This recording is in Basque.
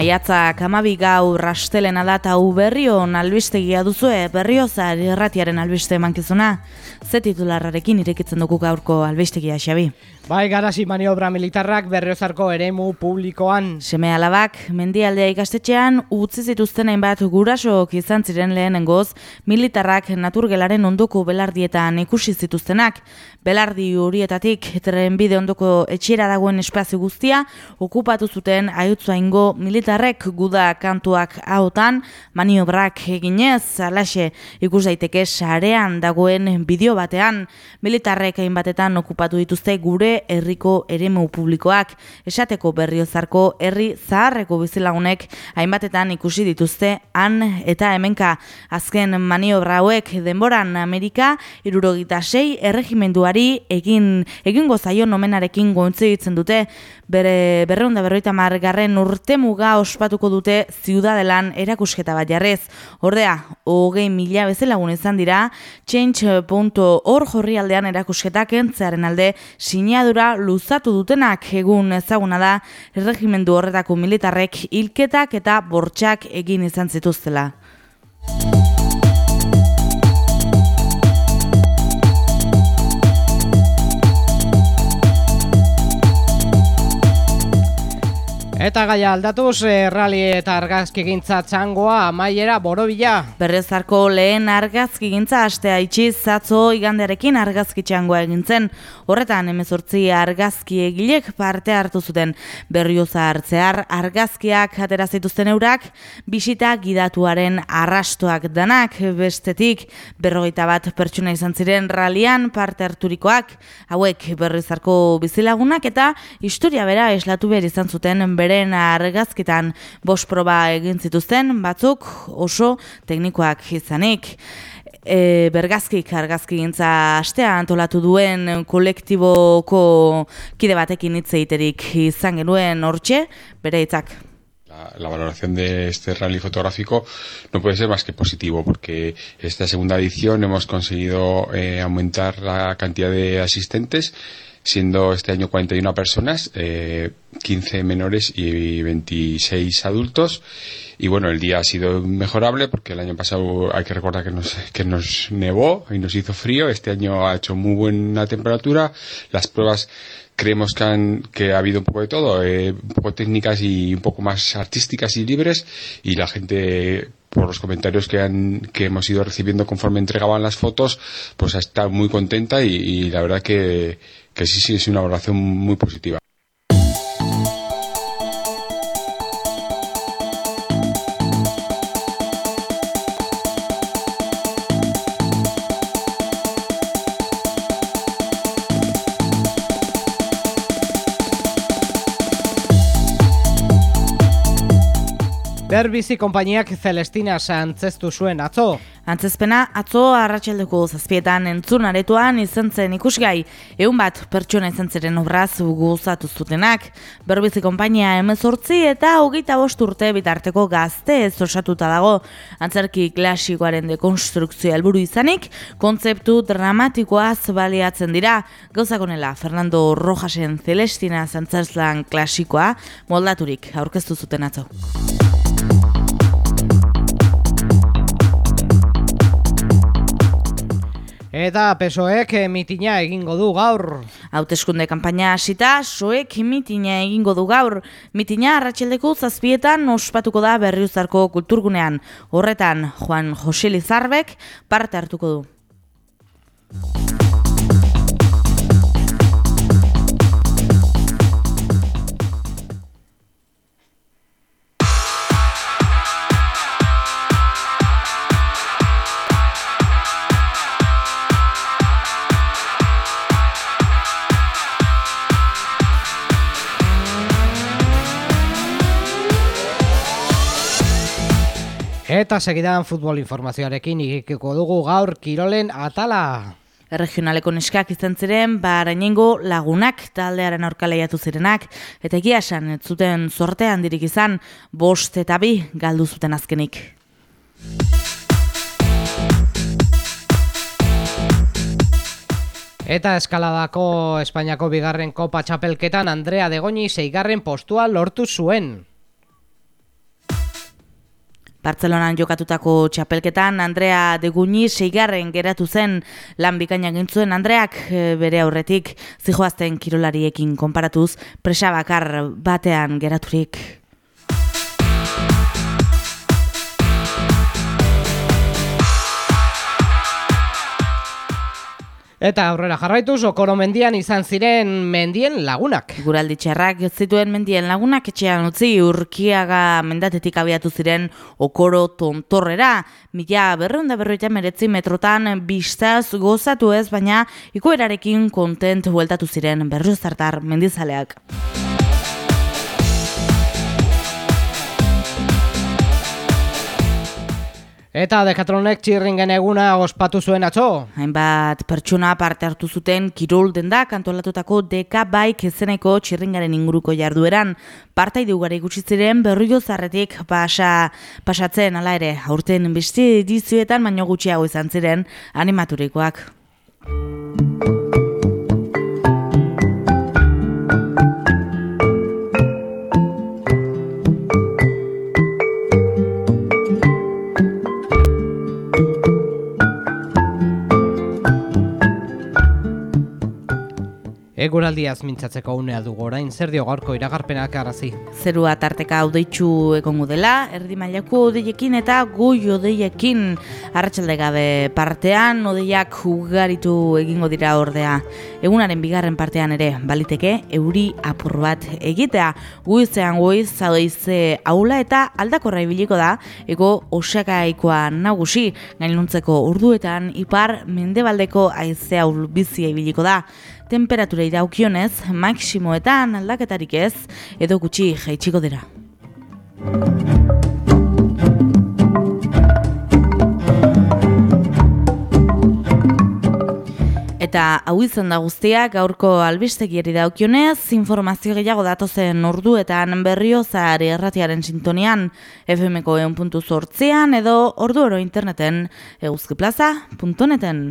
Maiatzak amabi gaur rastelena da eta berrion albistegia duzue berriozar irratiaren albiste mankizuna. Ze titularrarekin irekitzen dugu gaurko albistegia, Xabi? Bai, garasi maniobra militarrak berriozarko eremu publikoan. Seme alabak, mendialdea ikastetxean, utzi zituzten hainbat gurasok izan ziren lehenengoz, militarrak naturgelaren ondoko belardietan ikusi zituztenak. Belardi horietatik, bide ondoko etxera dagoen espazio guztia, okupatu zuten aiutzu ingo militarrek guda kantuak hautan, maniobrak eginez, alaxe ikus daiteke sarean dagoen bideo batean, militarrek hainbatetan okupatu dituzte gure herriko eremu publikoak. Esateko berriozarko herri zaharreko bizilagunek hainbatetan ikusi dituzte han eta hemenka. Azken maniobra hauek denboran Amerika irurogita sei erregimenduari egin egingo zaio nomenarekin gontze ditzen dute. Bere berreunda berroita margarren urte muga ospatuko dute ziudadelan erakusketa bat jarrez. Ordea, hogei mila bezalagun izan dira, change.org horri aldean erakusketak entzearen alde sinadu luzatu dutenak egun ezaguna da erregimendu horretako militarrek hilketak eta bortxak egin izan zituztela. Eta gaia aldatuz, e, rali eta argazki gintza txangoa, amaiera, borobila. Berrezarko lehen argazki gintza, astea itxiz, zatzo igandearekin argazki txangoa egintzen. Horretan, emezortzi argazki egilek parte hartu zuten. Berrioza hartzear, argazkiak atera zituzten eurak, bisita gidatuaren arrastoak danak, bestetik, berrogeita bat pertsuna izan ziren ralian parte harturikoak, hauek berrizarko bizilagunak eta historia bera eslatu behar izan zuten bere beren argazkitan bost proba egin zituzten batzuk oso teknikoak izanik. E, bergazkik argazki gintza astea antolatu duen kolektiboko kide batekin hitz egiterik izan genuen hortxe, bere hitzak. La, la, valoración de este rally fotográfico no puede ser más que positivo porque esta segunda edición hemos conseguido eh, aumentar la cantidad de asistentes siendo este año 41 personas, eh, 15 menores y 26 adultos. Y bueno, el día ha sido mejorable porque el año pasado hay que recordar que nos, que nos nevó y nos hizo frío. Este año ha hecho muy buena temperatura. Las pruebas creemos que, han, que ha habido un poco de todo, eh, un poco técnicas y un poco más artísticas y libres. Y la gente por los comentarios que, han, que hemos ido recibiendo conforme entregaban las fotos, pues ha estado muy contenta y, y la verdad que, que sí, sí, es una valoración muy positiva. Berbizi konpainiak Celestina antzestu zuen atzo. Antzezpena atzo arratsaldeko zazpietan entzun aretuan izan zen ikusgai, egun bat pertsona izan ziren obraz gozatu zutenak. Berbizi konpainia emezortzi eta hogeita bost urte bitarteko gazte ez osatuta dago. Antzerki klasikoaren dekonstrukzio helburu izanik, kontzeptu dramatikoaz baliatzen dira. Gauzakonela, Fernando Rojasen Celestina zantzazlan klasikoa moldaturik aurkeztu zuten atzo. Eta pesoek mitina egingo du gaur. Hauteskunde kanpaina hasita, soek mitina egingo du gaur. Mitina arratsaldeko zazpietan ospatuko da berriuzarko kulturgunean. Horretan, Juan Jose Lizarbek parte hartuko du. Eta segidan futbol informazioarekin ikiko dugu gaur Kirolen atala. Regionaleko neskak izan ziren, barainengo lagunak taldearen aurkaleiatu zirenak, eta egia esan, ez zuten zorte handirik izan, bost eta bi galdu zuten azkenik. Eta eskaladako Espainiako bigarren kopa txapelketan Andrea Degoni zeigarren postua lortu zuen. Bartzelonan jokatutako txapelketan Andrea Deguni seigarren geratu zen lan bikaina gintzuen Andreak eh, bere aurretik zijoazten kirolariekin konparatuz presabakar batean geraturik. Eta aurrera jarraituz, okoro mendian izan ziren mendien lagunak. Guraldi txarrak zituen mendien lagunak etxean utzi urkiaga mendatetik abiatu ziren okoro tontorrera. Mila berreunda berroita meretzi metrotan biztaz gozatu ez, baina ikoerarekin kontent hueltatu ziren berruzartar mendizaleak. Eta Decatronek txirringen eguna ospatu zuen atzo. Hainbat pertsona parte hartu zuten kirol denda kantolatutako deka baik ezeneko txirringaren inguruko jardueran. Partai dugare gutxi ziren berruio zarretik pasa, pasatzen ala ere. Aurten beste edizioetan baino gutxiago izan ziren animaturikoak. Eguraldiaz mintzatzeko unea dugu orain, zer dio gaurko iragarpenak arazi? Zerua tarteka odeitzu egongo dela, erdi mailako odeiekin eta goi odeiekin arratsalde gabe partean odeiak ugaritu egingo dira ordea. Egunaren bigarren partean ere baliteke euri apur bat egitea. Guizean goiz zadoize aula eta aldakorra ibiliko da, ego osakaikoa nagusi gainuntzeko urduetan ipar mendebaldeko aizea ulbizia ibiliko da temperatura iraukionez, maksimoetan aldaketarik ez, edo gutxi jaitsiko dira. Eta hau izan da guztiak gaurko albistegieri daukionez, informazio gehiago datozen orduetan berriozari erratiaren sintonian FMko eun puntu edo ordu oro interneten eguzkiplaza.neten.